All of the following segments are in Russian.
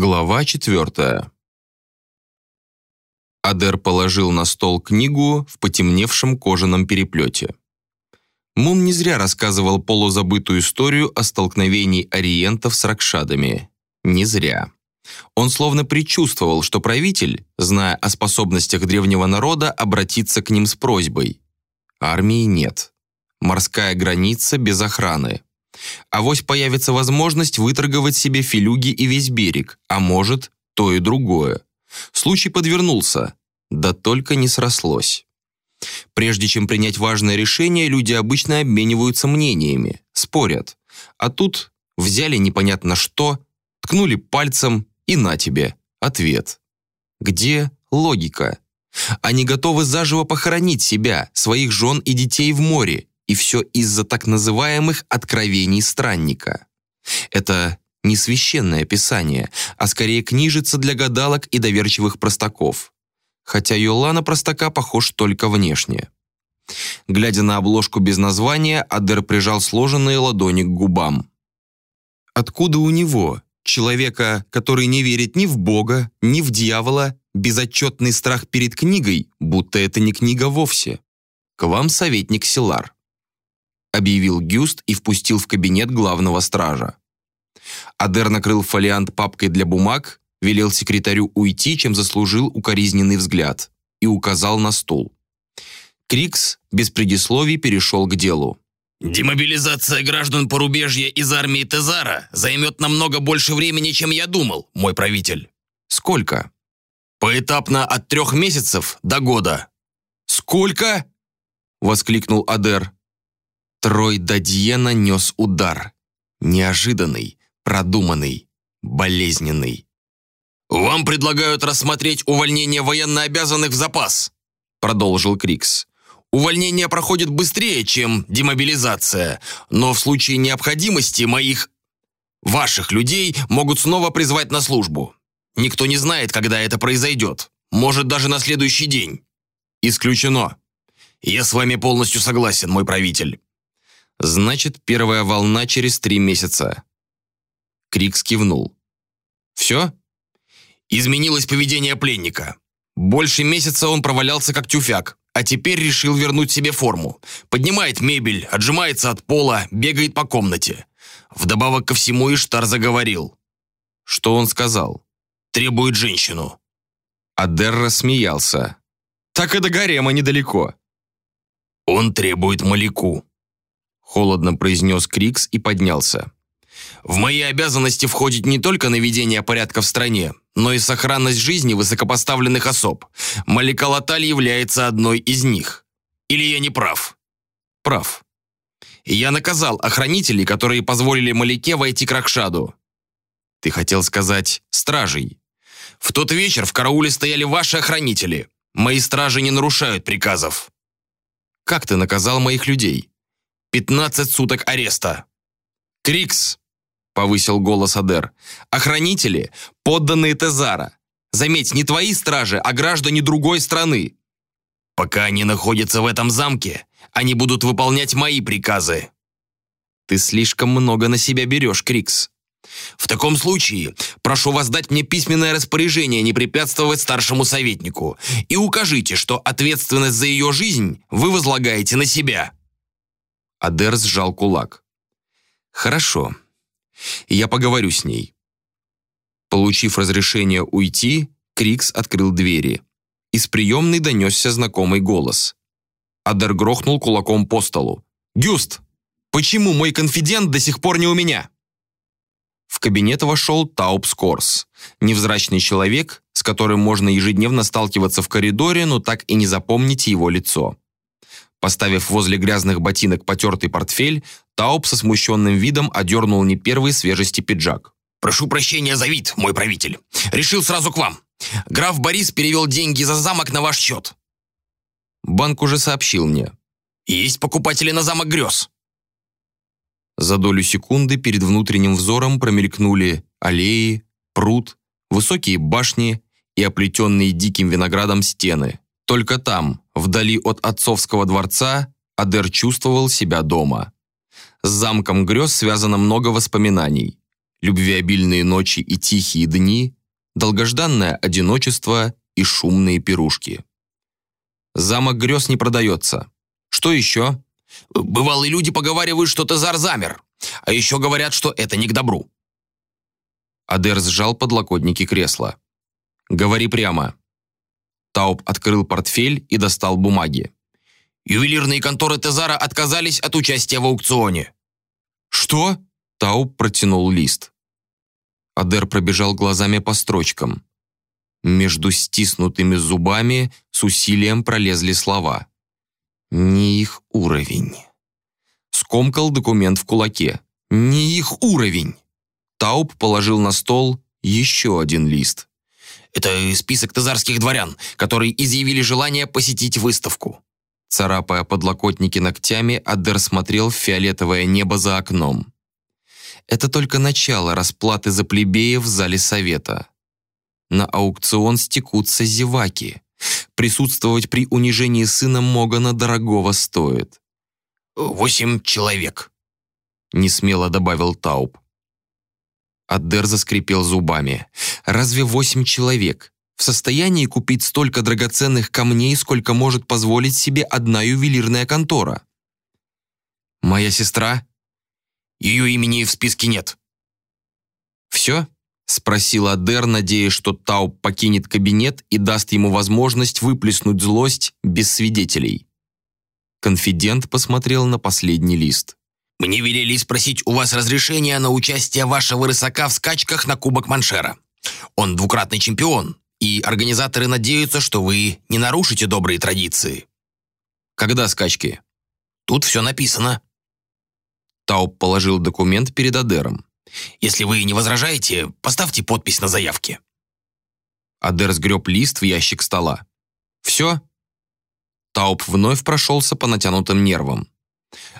Глава четвертая. Адер положил на стол книгу в потемневшем кожаном переплете. Мун не зря рассказывал полузабытую историю о столкновении ориентов с ракшадами. Не зря. Он словно предчувствовал, что правитель, зная о способностях древнего народа, обратится к ним с просьбой. Армии нет. Морская граница без охраны. Авось появится возможность выторговать себе филюги и весь берег, а может, то и другое. Случай подвернулся, да только не срослось. Прежде чем принять важное решение, люди обычно обмениваются мнениями, спорят. А тут взяли непонятно что, ткнули пальцем и на тебе, ответ. Где логика? Они готовы заживо похоронить себя, своих жен и детей в море, и все из-за так называемых откровений странника. Это не священное писание, а скорее книжица для гадалок и доверчивых простаков. Хотя Йолана простака похож только внешне. Глядя на обложку без названия, Адер прижал сложенные ладони к губам. Откуда у него, человека, который не верит ни в Бога, ни в дьявола, безотчетный страх перед книгой, будто это не книга вовсе? К вам советник Силар объявил Гюст и впустил в кабинет главного стража. Адер накрыл фолиант папкой для бумаг, велел секретарю уйти, чем заслужил укоризненный взгляд, и указал на стул. Крикс без предисловий перешел к делу. «Демобилизация граждан порубежья из армии Тезара займет намного больше времени, чем я думал, мой правитель». «Сколько?» «Поэтапно от трех месяцев до года». «Сколько?» — воскликнул Адер. Трой Дадье нанес удар. Неожиданный, продуманный, болезненный. «Вам предлагают рассмотреть увольнение военнообязанных в запас», продолжил Крикс. «Увольнение проходит быстрее, чем демобилизация, но в случае необходимости моих... ваших людей могут снова призвать на службу. Никто не знает, когда это произойдет. Может, даже на следующий день. Исключено. Я с вами полностью согласен, мой правитель. Значит, первая волна через три месяца. Крик скивнул. Все? Изменилось поведение пленника. Больше месяца он провалялся как тюфяк, а теперь решил вернуть себе форму. Поднимает мебель, отжимается от пола, бегает по комнате. Вдобавок ко всему Иштар заговорил. Что он сказал? Требует женщину. Адер рассмеялся. Так и до гарема недалеко. Он требует Маляку холодно произнес Крикс и поднялся. В мои обязанности входит не только наведение порядка в стране, но и сохранность жизни высокопоставленных особ. Малика Латаль является одной из них. Или я не прав? Прав. Я наказал охранителей, которые позволили Малике войти к Ракшаду. Ты хотел сказать «стражей». В тот вечер в карауле стояли ваши охранители. Мои стражи не нарушают приказов. Как ты наказал моих людей? 15 суток ареста. Крикс, повысил голос Адер. Охранители, подданные Тезара. Заметь, не твои стражи, а граждане другой страны. Пока они находятся в этом замке, они будут выполнять мои приказы. Ты слишком много на себя берешь, Крикс. В таком случае, прошу вас дать мне письменное распоряжение не препятствовать старшему советнику и укажите, что ответственность за ее жизнь вы возлагаете на себя. Адер сжал кулак. «Хорошо. Я поговорю с ней». Получив разрешение уйти, Крикс открыл двери. Из приемной донесся знакомый голос. Адер грохнул кулаком по столу. «Гюст, почему мой конфидент до сих пор не у меня?» В кабинет вошел Тауп Скорс, невзрачный человек, с которым можно ежедневно сталкиваться в коридоре, но так и не запомнить его лицо. Поставив возле грязных ботинок потертый портфель, Тауп со смущенным видом одернул не первой свежести пиджак. «Прошу прощения за вид, мой правитель. Решил сразу к вам. Граф Борис перевел деньги за замок на ваш счет». «Банк уже сообщил мне». «Есть покупатели на замок грез». За долю секунды перед внутренним взором промелькнули аллеи, пруд, высокие башни и оплетенные диким виноградом стены. Только там, вдали от отцовского дворца, Адер чувствовал себя дома. С замком грез связано много воспоминаний. любвеобильные ночи и тихие дни, долгожданное одиночество и шумные пирушки. Замок грез не продается. Что еще? Бывалые люди поговаривают, что Тезар замер. А еще говорят, что это не к добру. Адер сжал подлокотники кресла. «Говори прямо». Тауб открыл портфель и достал бумаги. «Ювелирные конторы Тезара отказались от участия в аукционе». «Что?» Тауб протянул лист. Адер пробежал глазами по строчкам. Между стиснутыми зубами с усилием пролезли слова. «Не их уровень». Скомкал документ в кулаке. «Не их уровень!» Тауб положил на стол еще один лист. «Это список тазарских дворян, которые изъявили желание посетить выставку». Царапая подлокотники ногтями, Адер смотрел в фиолетовое небо за окном. Это только начало расплаты за плебеев в зале совета. На аукцион стекутся зеваки. Присутствовать при унижении сына Могана дорогого стоит. «Восемь человек», — несмело добавил Тауб. Аддер заскрипел зубами. «Разве восемь человек в состоянии купить столько драгоценных камней, сколько может позволить себе одна ювелирная контора?» «Моя сестра?» «Ее имени в списке нет». «Все?» — спросил Адер, надеясь, что Тауб покинет кабинет и даст ему возможность выплеснуть злость без свидетелей. Конфидент посмотрел на последний лист. Мне велели спросить у вас разрешения на участие вашего рысака в скачках на Кубок Маншера. Он двукратный чемпион, и организаторы надеются, что вы не нарушите добрые традиции. Когда скачки? Тут все написано. Тауп положил документ перед Адером. Если вы не возражаете, поставьте подпись на заявке. Адер сгреб лист в ящик стола. «Все?» Тауп вновь прошелся по натянутым нервам.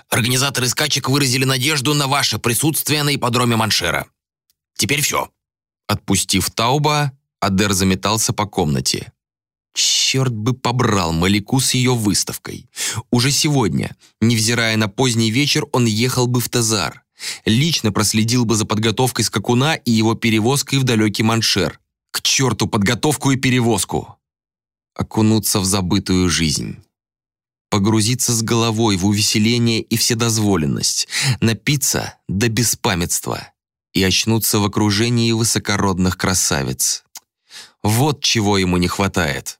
Организаторы скачек выразили надежду на ваше присутствие на ипподроме Маншера. Теперь все». Отпустив Тауба, Адер заметался по комнате. Черт бы побрал Малику с ее выставкой. Уже сегодня, невзирая на поздний вечер, он ехал бы в Тазар. Лично проследил бы за подготовкой скакуна и его перевозкой в далекий Маншер. К черту подготовку и перевозку! Окунуться в забытую жизнь погрузиться с головой в увеселение и вседозволенность, напиться до беспамятства и очнуться в окружении высокородных красавиц. Вот чего ему не хватает.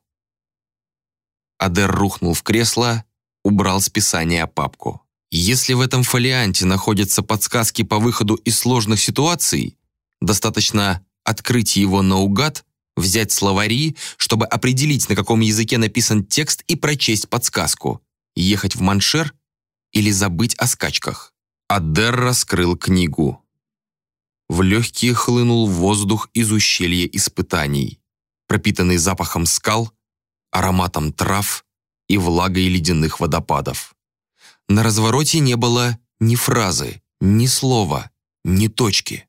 Адер рухнул в кресло, убрал списание папку. Если в этом фолианте находятся подсказки по выходу из сложных ситуаций, достаточно открыть его наугад, взять словари, чтобы определить, на каком языке написан текст и прочесть подсказку. Ехать в Маншер или забыть о скачках. Адер раскрыл книгу. В легкие хлынул воздух из ущелья испытаний, пропитанный запахом скал, ароматом трав и влагой ледяных водопадов. На развороте не было ни фразы, ни слова, ни точки.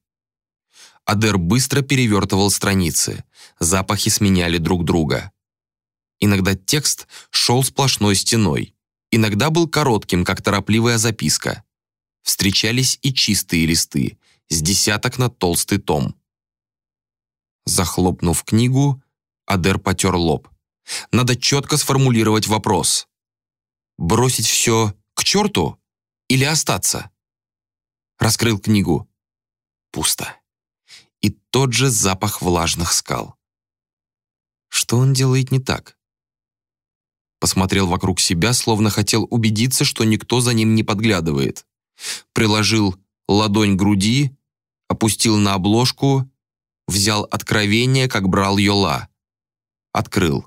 Адер быстро перевертывал страницы, запахи сменяли друг друга. Иногда текст шел сплошной стеной, иногда был коротким, как торопливая записка. Встречались и чистые листы, с десяток на толстый том. Захлопнув книгу, Адер потер лоб. Надо четко сформулировать вопрос. Бросить все к черту или остаться? Раскрыл книгу. Пусто. И тот же запах влажных скал. Что он делает не так? Посмотрел вокруг себя, словно хотел убедиться, что никто за ним не подглядывает. Приложил ладонь к груди, опустил на обложку, взял откровение, как брал Йола. Открыл.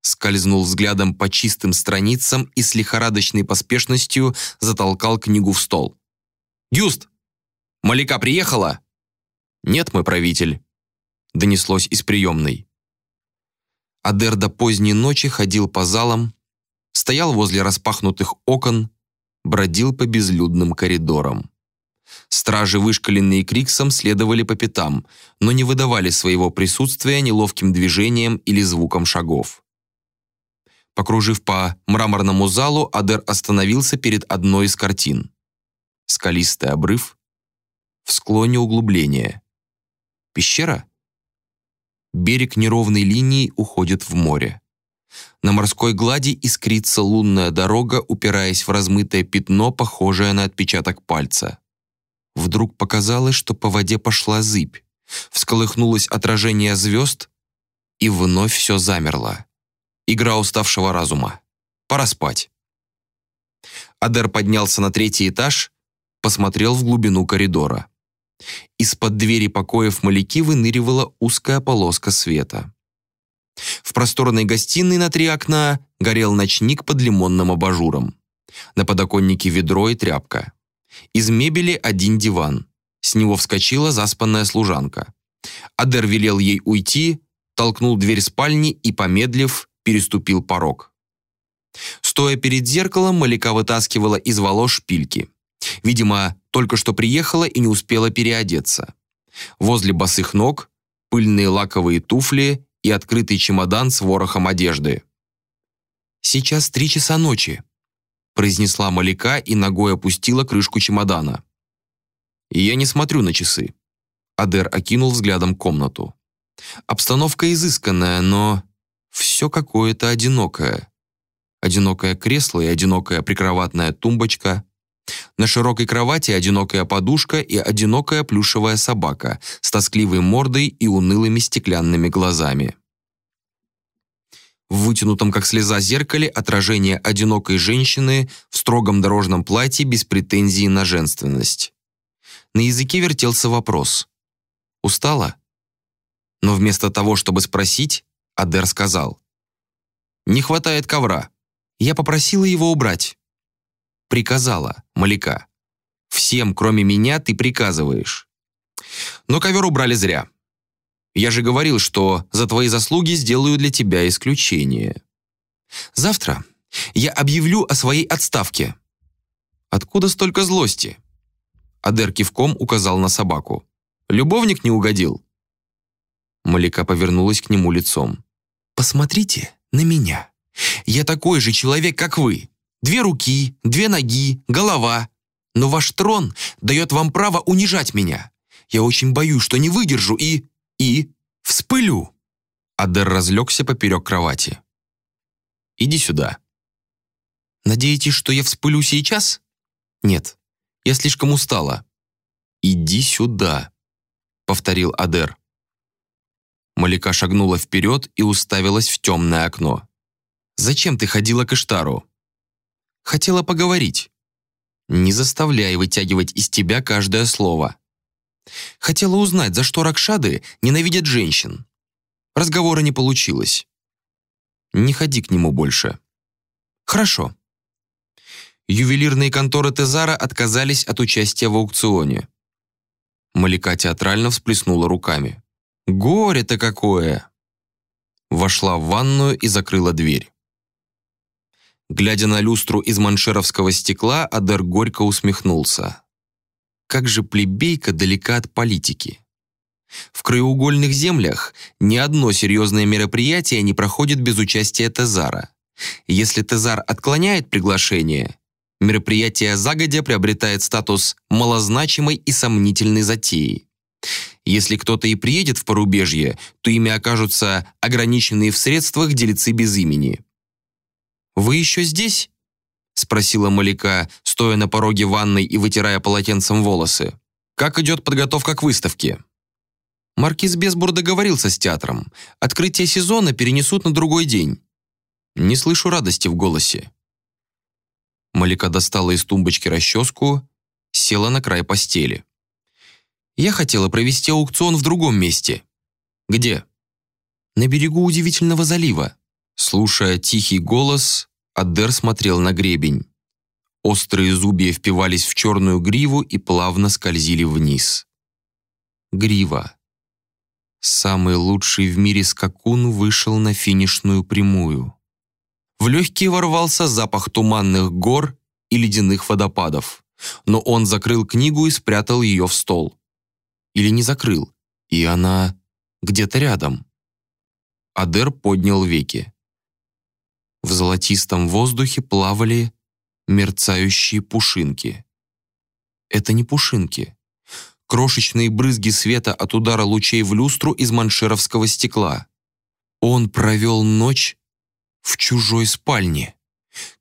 Скользнул взглядом по чистым страницам и с лихорадочной поспешностью затолкал книгу в стол. «Гюст! Малика приехала?» «Нет, мой правитель», — донеслось из приемной. Адер до поздней ночи ходил по залам, стоял возле распахнутых окон, бродил по безлюдным коридорам. Стражи, вышкаленные Криксом, следовали по пятам, но не выдавали своего присутствия неловким движением или звуком шагов. Покружив по мраморному залу, Адер остановился перед одной из картин. Скалистый обрыв, в склоне углубления. Пещера? Берег неровной линией уходит в море. На морской глади искрится лунная дорога, упираясь в размытое пятно, похожее на отпечаток пальца. Вдруг показалось, что по воде пошла зыбь. Всколыхнулось отражение звезд, и вновь все замерло. Игра уставшего разума. Пора спать. Адер поднялся на третий этаж, посмотрел в глубину коридора. Из-под двери покоев Маляки выныривала узкая полоска света. В просторной гостиной на три окна горел ночник под лимонным абажуром. На подоконнике ведро и тряпка. Из мебели один диван. С него вскочила заспанная служанка. Адер велел ей уйти, толкнул дверь спальни и, помедлив, переступил порог. Стоя перед зеркалом, Малика вытаскивала из волос шпильки. Видимо, только что приехала и не успела переодеться. Возле босых ног пыльные лаковые туфли и открытый чемодан с ворохом одежды. «Сейчас три часа ночи», — произнесла Малика и ногой опустила крышку чемодана. «Я не смотрю на часы». Адер окинул взглядом комнату. Обстановка изысканная, но все какое-то одинокое. Одинокое кресло и одинокая прикроватная тумбочка. На широкой кровати одинокая подушка и одинокая плюшевая собака с тоскливой мордой и унылыми стеклянными глазами. В вытянутом как слеза зеркале отражение одинокой женщины в строгом дорожном платье без претензий на женственность. На языке вертелся вопрос. «Устала?» Но вместо того, чтобы спросить, Адер сказал. «Не хватает ковра. Я попросила его убрать». Приказала, Малика. «Всем, кроме меня, ты приказываешь». Но ковер убрали зря. Я же говорил, что за твои заслуги сделаю для тебя исключение. Завтра я объявлю о своей отставке. Откуда столько злости? Адер кивком указал на собаку. Любовник не угодил. Малика повернулась к нему лицом. «Посмотрите на меня. Я такой же человек, как вы. Две руки, две ноги, голова. Но ваш трон дает вам право унижать меня. Я очень боюсь, что не выдержу и... и... вспылю». Адер разлегся поперек кровати. «Иди сюда». «Надеетесь, что я вспылю сейчас?» «Нет, я слишком устала». «Иди сюда», — повторил Адер. Малика шагнула вперед и уставилась в темное окно. «Зачем ты ходила к Иштару?» «Хотела поговорить». «Не заставляй вытягивать из тебя каждое слово». «Хотела узнать, за что Ракшады ненавидят женщин». Разговора не получилось. «Не ходи к нему больше». «Хорошо». Ювелирные конторы Тезара отказались от участия в аукционе. Малика театрально всплеснула руками. Горе-то какое!» Вошла в ванную и закрыла дверь. Глядя на люстру из маншеровского стекла, Адер горько усмехнулся. Как же плебейка далека от политики. В краеугольных землях ни одно серьезное мероприятие не проходит без участия Тезара. Если Тезар отклоняет приглашение, мероприятие загодя приобретает статус малозначимой и сомнительной затеи. Если кто-то и приедет в порубежье, то ими окажутся ограниченные в средствах делицы без имени. «Вы еще здесь?» — спросила Малика, стоя на пороге ванной и вытирая полотенцем волосы. «Как идет подготовка к выставке?» Маркиз Безбур договорился с театром. Открытие сезона перенесут на другой день. Не слышу радости в голосе. Малика достала из тумбочки расческу, села на край постели. Я хотела провести аукцион в другом месте. Где? На берегу удивительного залива. Слушая тихий голос, Адер смотрел на гребень. Острые зубья впивались в черную гриву и плавно скользили вниз. Грива. Самый лучший в мире скакун вышел на финишную прямую. В легкие ворвался запах туманных гор и ледяных водопадов, но он закрыл книгу и спрятал ее в стол или не закрыл, и она где-то рядом. Адер поднял веки. В золотистом воздухе плавали мерцающие пушинки. Это не пушинки. крошечные брызги света от удара лучей в люстру из маншеровского стекла. Он провел ночь в чужой спальне.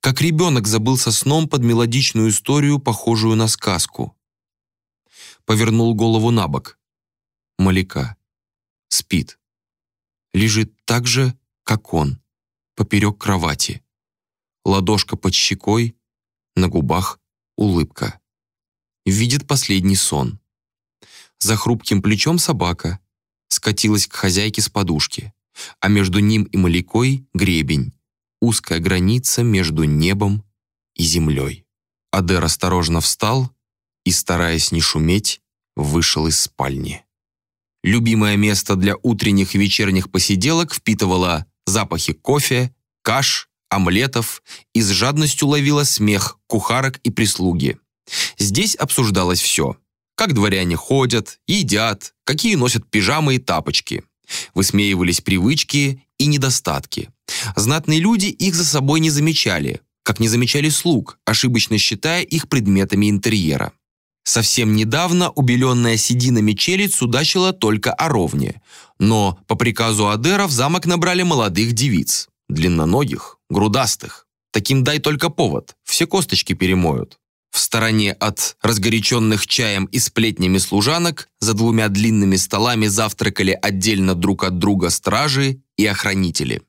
Как ребенок забылся сном под мелодичную историю, похожую на сказку. Повернул голову на бок. Маляка. Спит. Лежит так же, как он, поперек кровати. Ладошка под щекой, на губах улыбка. Видит последний сон. За хрупким плечом собака скатилась к хозяйке с подушки, а между ним и Малякой гребень, узкая граница между небом и землей. Адер осторожно встал и, стараясь не шуметь, вышел из спальни. Любимое место для утренних и вечерних посиделок впитывало запахи кофе, каш, омлетов и с жадностью ловило смех кухарок и прислуги. Здесь обсуждалось все. Как дворяне ходят, едят, какие носят пижамы и тапочки. Высмеивались привычки и недостатки. Знатные люди их за собой не замечали, как не замечали слуг, ошибочно считая их предметами интерьера. Совсем недавно убеленная сединами челядь судачила только о ровне, но по приказу Адера в замок набрали молодых девиц, длинноногих, грудастых. Таким дай только повод, все косточки перемоют. В стороне от разгоряченных чаем и сплетнями служанок за двумя длинными столами завтракали отдельно друг от друга стражи и охранители.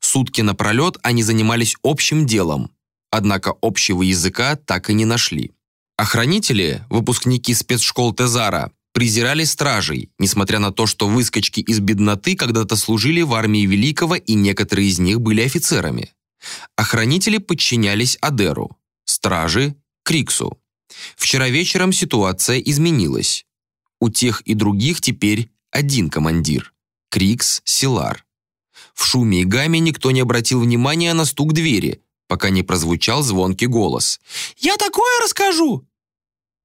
Сутки напролет они занимались общим делом, однако общего языка так и не нашли. Охранители, выпускники спецшкол Тезара, презирали стражей, несмотря на то, что выскочки из бедноты когда-то служили в армии Великого и некоторые из них были офицерами. Охранители подчинялись Адеру, стражи – Криксу. Вчера вечером ситуация изменилась. У тех и других теперь один командир – Крикс Силар. В шуме и гаме никто не обратил внимания на стук двери, пока не прозвучал звонкий голос. «Я такое расскажу!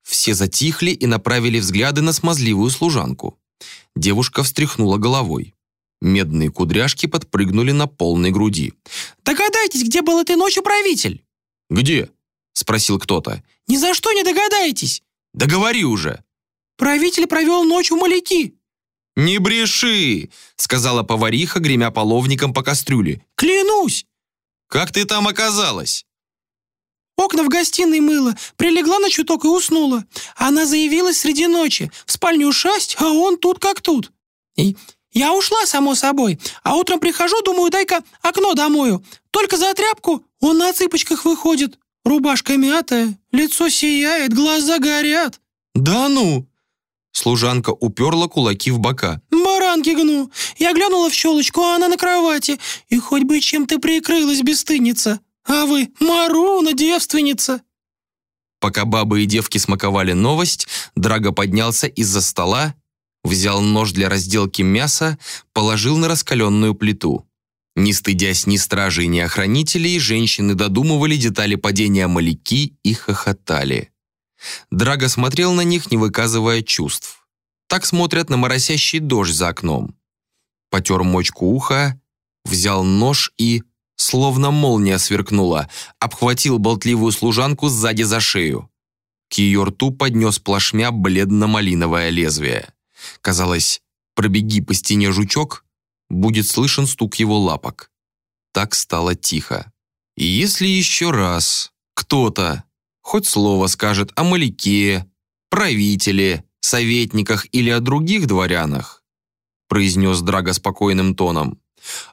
Все затихли и направили взгляды на смазливую служанку. Девушка встряхнула головой. Медные кудряшки подпрыгнули на полной груди. «Догадайтесь, где был этой ночью правитель?» «Где?» — спросил кто-то. «Ни за что не догадаетесь!» «Да говори уже!» «Правитель провел ночь у маляки!» «Не бреши!» — сказала повариха, гремя половником по кастрюле. «Клянусь!» «Как ты там оказалась?» Окна в гостиной мыла, прилегла на чуток и уснула. Она заявилась среди ночи, в спальню шасть, а он тут как тут. И я ушла, само собой, а утром прихожу, думаю, дай-ка окно домою. Только за тряпку он на цыпочках выходит. Рубашка мятая, лицо сияет, глаза горят. «Да ну!» Служанка уперла кулаки в бока. «Баранки гну! Я глянула в щелочку, а она на кровати. И хоть бы чем-то прикрылась, бесстыдница. А вы Маруна, девственница!» Пока бабы и девки смаковали новость, Драго поднялся из-за стола, взял нож для разделки мяса, положил на раскаленную плиту. Не стыдясь ни стражей, ни охранителей, женщины додумывали детали падения маляки и хохотали. Драго смотрел на них, не выказывая чувств. Так смотрят на моросящий дождь за окном. Потер мочку уха, взял нож и словно молния сверкнула, обхватил болтливую служанку сзади за шею. К ее рту поднес плашмя бледно-малиновое лезвие. Казалось, пробеги по стене жучок, будет слышен стук его лапок. Так стало тихо. И если еще раз кто-то хоть слово скажет о Маляке, правителе, советниках или о других дворянах, произнес Драго спокойным тоном,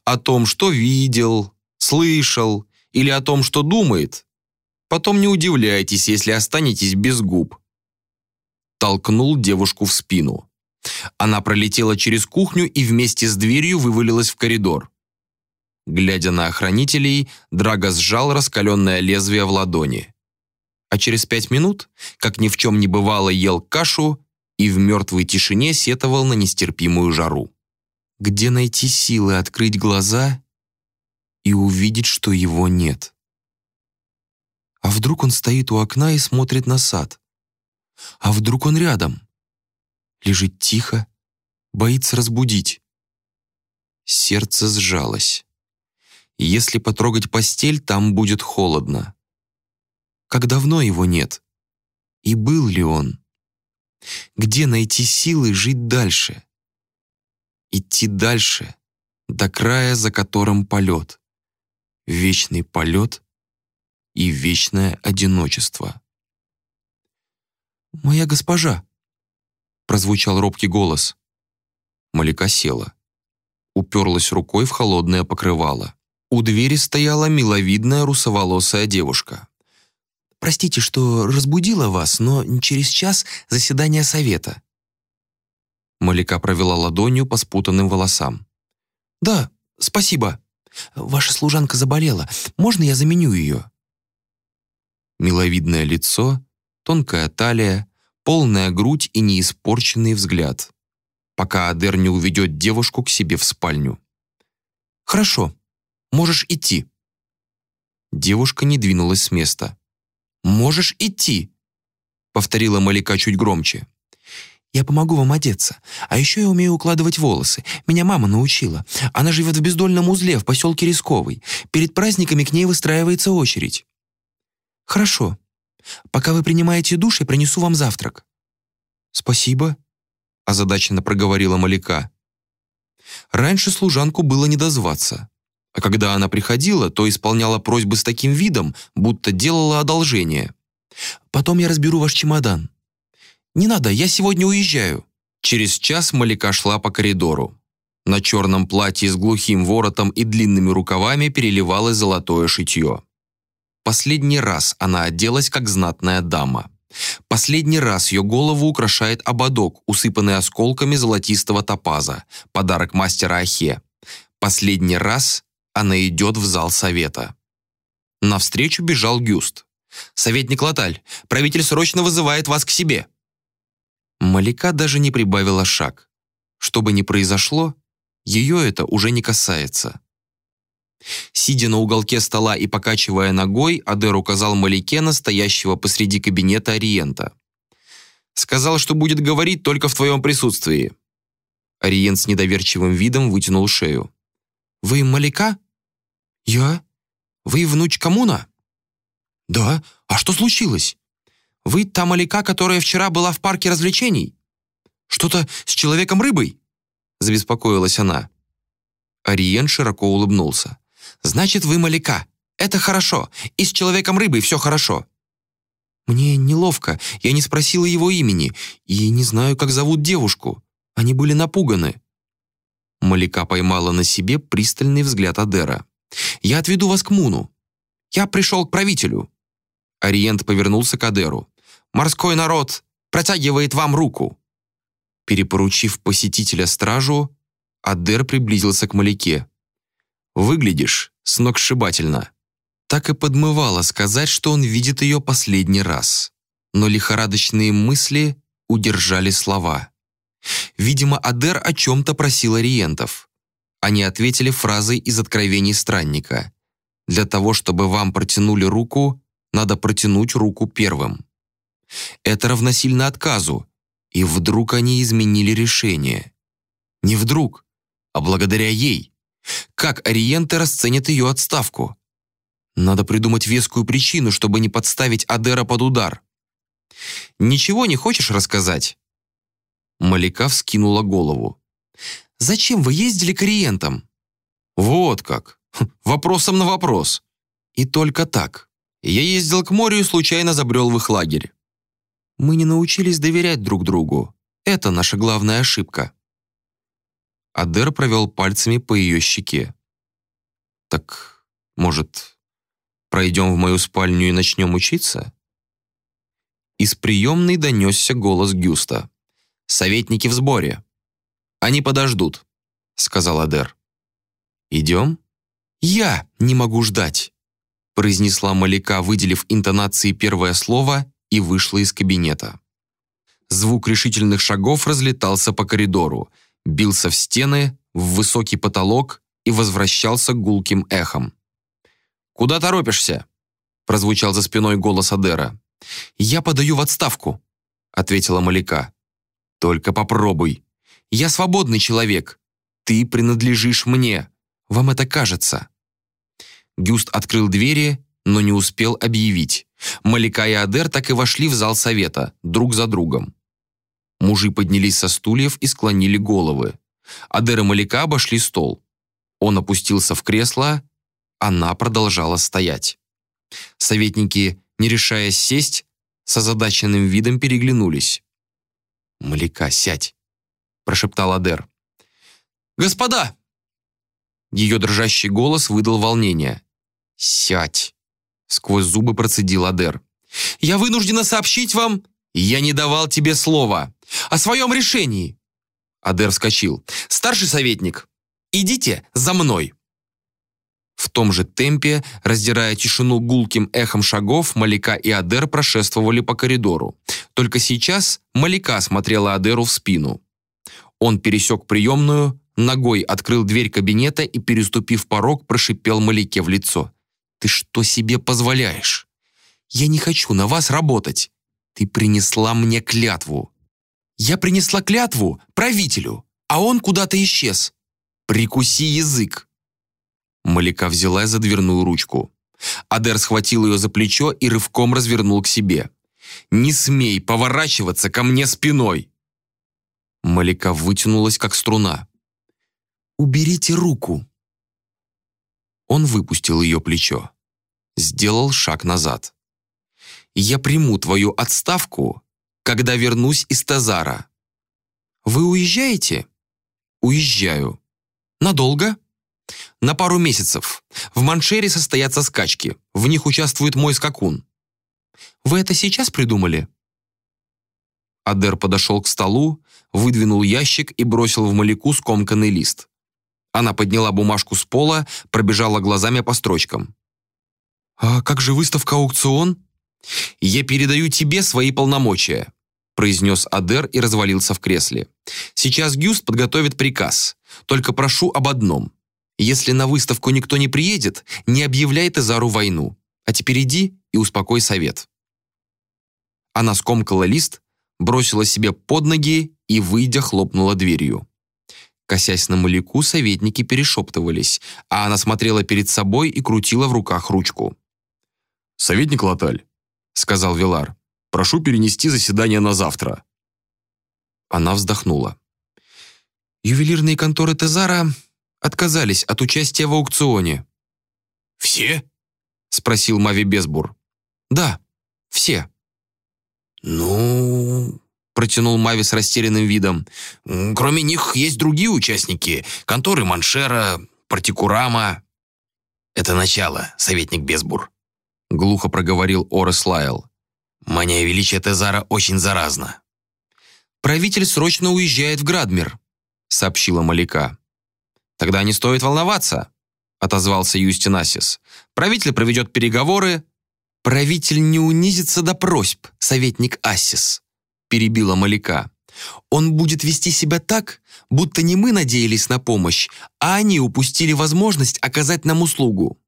о том, что видел, слышал или о том, что думает, потом не удивляйтесь, если останетесь без губ. Толкнул девушку в спину. Она пролетела через кухню и вместе с дверью вывалилась в коридор. Глядя на охранителей, Драго сжал раскаленное лезвие в ладони. А через пять минут, как ни в чем не бывало, ел кашу и в мертвой тишине сетовал на нестерпимую жару. Где найти силы открыть глаза и увидеть, что его нет. А вдруг он стоит у окна и смотрит на сад? А вдруг он рядом? Лежит тихо, боится разбудить. Сердце сжалось. Если потрогать постель, там будет холодно. Как давно его нет? И был ли он? Где найти силы жить дальше? Идти дальше, до края, за которым полет. Вечный полет и вечное одиночество. «Моя госпожа!» — прозвучал робкий голос. Малика села. Уперлась рукой в холодное покрывало. У двери стояла миловидная русоволосая девушка. «Простите, что разбудила вас, но через час заседание совета». Малика провела ладонью по спутанным волосам. «Да, спасибо. Ваша служанка заболела. Можно я заменю ее?» Миловидное лицо, тонкая талия, полная грудь и неиспорченный взгляд пока Адер не уведет девушку к себе в спальню. «Хорошо, можешь идти». Девушка не двинулась с места. «Можешь идти», — повторила Малика чуть громче. «Я помогу вам одеться. А еще я умею укладывать волосы. Меня мама научила. Она живет в бездольном узле в поселке Рисковый. Перед праздниками к ней выстраивается очередь». «Хорошо. Пока вы принимаете душ, я принесу вам завтрак». «Спасибо», озадаченно проговорила Малика. Раньше служанку было не дозваться. А когда она приходила, то исполняла просьбы с таким видом, будто делала одолжение. «Потом я разберу ваш чемодан». «Не надо, я сегодня уезжаю». Через час Малика шла по коридору. На черном платье с глухим воротом и длинными рукавами переливалось золотое шитье. Последний раз она оделась как знатная дама. Последний раз ее голову украшает ободок, усыпанный осколками золотистого топаза, подарок мастера Ахе. Последний раз она идет в зал совета. Навстречу бежал Гюст. «Советник Латаль, правитель срочно вызывает вас к себе». Малика даже не прибавила шаг. Что бы ни произошло, ее это уже не касается. Сидя на уголке стола и покачивая ногой, Адер указал Маликена, стоящего посреди кабинета Ориента. «Сказал, что будет говорить только в твоем присутствии». Ориент с недоверчивым видом вытянул шею. «Вы Малика?» «Я? Вы внучка Муна?» «Да. А что случилось? Вы та Малика, которая вчера была в парке развлечений? Что-то с человеком-рыбой?» Забеспокоилась она. Ориент широко улыбнулся. Значит, вы Маляка. Это хорошо. И с человеком-рыбой все хорошо». «Мне неловко. Я не спросила его имени. И не знаю, как зовут девушку. Они были напуганы». Маляка поймала на себе пристальный взгляд Адера. «Я отведу вас к Муну. Я пришел к правителю». Ориент повернулся к Адеру. «Морской народ протягивает вам руку». Перепоручив посетителя стражу, Адер приблизился к Маляке. Выглядишь сногсшибательно». Так и подмывало сказать, что он видит ее последний раз. Но лихорадочные мысли удержали слова. Видимо, Адер о чем-то просил ориентов. Они ответили фразой из откровений странника. «Для того, чтобы вам протянули руку, надо протянуть руку первым». Это равносильно отказу, и вдруг они изменили решение. Не вдруг, а благодаря ей. Как Ориенты расценят ее отставку? Надо придумать вескую причину, чтобы не подставить Адера под удар. «Ничего не хочешь рассказать?» Малика вскинула голову. «Зачем вы ездили к Ориентам?» «Вот как. Хм, вопросом на вопрос. И только так. Я ездил к морю и случайно забрел в их лагерь. Мы не научились доверять друг другу. Это наша главная ошибка». Адер провел пальцами по ее щеке. «Так, может, пройдем в мою спальню и начнем учиться?» Из приемной донесся голос Гюста. «Советники в сборе». «Они подождут», — сказал Адер. «Идем?» «Я не могу ждать», — произнесла Малика, выделив интонации первое слово, и вышла из кабинета. Звук решительных шагов разлетался по коридору, бился в стены, в высокий потолок и возвращался гулким эхом. «Куда торопишься?» – прозвучал за спиной голос Адера. «Я подаю в отставку», – ответила Малика. «Только попробуй. Я свободный человек. Ты принадлежишь мне. Вам это кажется». Гюст открыл двери, но не успел объявить. Малика и Адер так и вошли в зал совета, друг за другом. Мужи поднялись со стульев и склонили головы. Адер и Маляка обошли стол. Он опустился в кресло, она продолжала стоять. Советники, не решаясь сесть, с озадаченным видом переглянулись. «Маляка, сядь!» – прошептал Адер. «Господа!» Ее дрожащий голос выдал волнение. «Сядь!» – сквозь зубы процедил Адер. «Я вынуждена сообщить вам...» «Я не давал тебе слова. О своем решении!» Адер вскочил. «Старший советник, идите за мной!» В том же темпе, раздирая тишину гулким эхом шагов, Малика и Адер прошествовали по коридору. Только сейчас Малика смотрела Адеру в спину. Он пересек приемную, ногой открыл дверь кабинета и, переступив порог, прошипел Малике в лицо. «Ты что себе позволяешь? Я не хочу на вас работать. Ты принесла мне клятву». «Я принесла клятву правителю, а он куда-то исчез. Прикуси язык». Малика взяла за дверную ручку. Адер схватил ее за плечо и рывком развернул к себе. «Не смей поворачиваться ко мне спиной!» Малика вытянулась, как струна. «Уберите руку!» Он выпустил ее плечо. Сделал шаг назад. «Я приму твою отставку, когда вернусь из Тазара». «Вы уезжаете?» «Уезжаю». «Надолго?» «На пару месяцев. В Маншере состоятся скачки. В них участвует мой скакун». «Вы это сейчас придумали?» Адер подошел к столу, выдвинул ящик и бросил в Маляку скомканный лист. Она подняла бумажку с пола, пробежала глазами по строчкам. «А как же выставка-аукцион?» «Я передаю тебе свои полномочия», произнес Адер и развалился в кресле. «Сейчас Гюст подготовит приказ. Только прошу об одном. Если на выставку никто не приедет, не объявляй Тезару войну. А теперь иди и успокой совет». Она скомкала лист, бросила себе под ноги и, выйдя, хлопнула дверью. Косясь на Маляку, советники перешептывались, а она смотрела перед собой и крутила в руках ручку. «Советник Латаль», — сказал Вилар, — «прошу перенести заседание на завтра». Она вздохнула. Ювелирные конторы Тезара отказались от участия в аукционе. «Все?» — спросил Мави Безбур. «Да, все». «Ну...» — протянул Мави с растерянным видом. «Кроме них есть другие участники. Конторы Маншера, Партикурама». «Это начало, советник Безбур», — глухо проговорил Орес Лайл. «Мания величия Тезара очень заразна». «Правитель срочно уезжает в Градмир», — сообщила Маляка. «Тогда не стоит волноваться», — отозвался Юстинасис. «Правитель проведет переговоры, «Правитель не унизится до просьб, советник Ассис», перебила Маляка. «Он будет вести себя так, будто не мы надеялись на помощь, а они упустили возможность оказать нам услугу».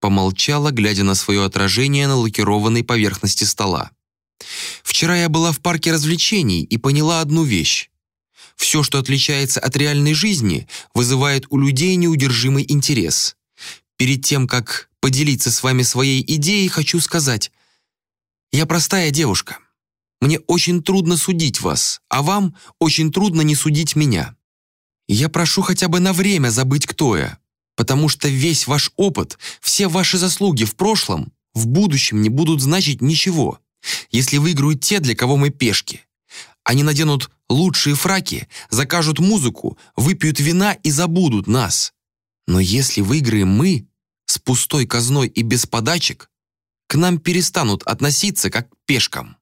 Помолчала, глядя на свое отражение на лакированной поверхности стола. «Вчера я была в парке развлечений и поняла одну вещь. Все, что отличается от реальной жизни, вызывает у людей неудержимый интерес. Перед тем, как поделиться с вами своей идеей, хочу сказать. Я простая девушка. Мне очень трудно судить вас, а вам очень трудно не судить меня. Я прошу хотя бы на время забыть, кто я, потому что весь ваш опыт, все ваши заслуги в прошлом, в будущем не будут значить ничего, если выиграют те, для кого мы пешки. Они наденут лучшие фраки, закажут музыку, выпьют вина и забудут нас. Но если выиграем мы, с пустой казной и без подачек, к нам перестанут относиться как к пешкам.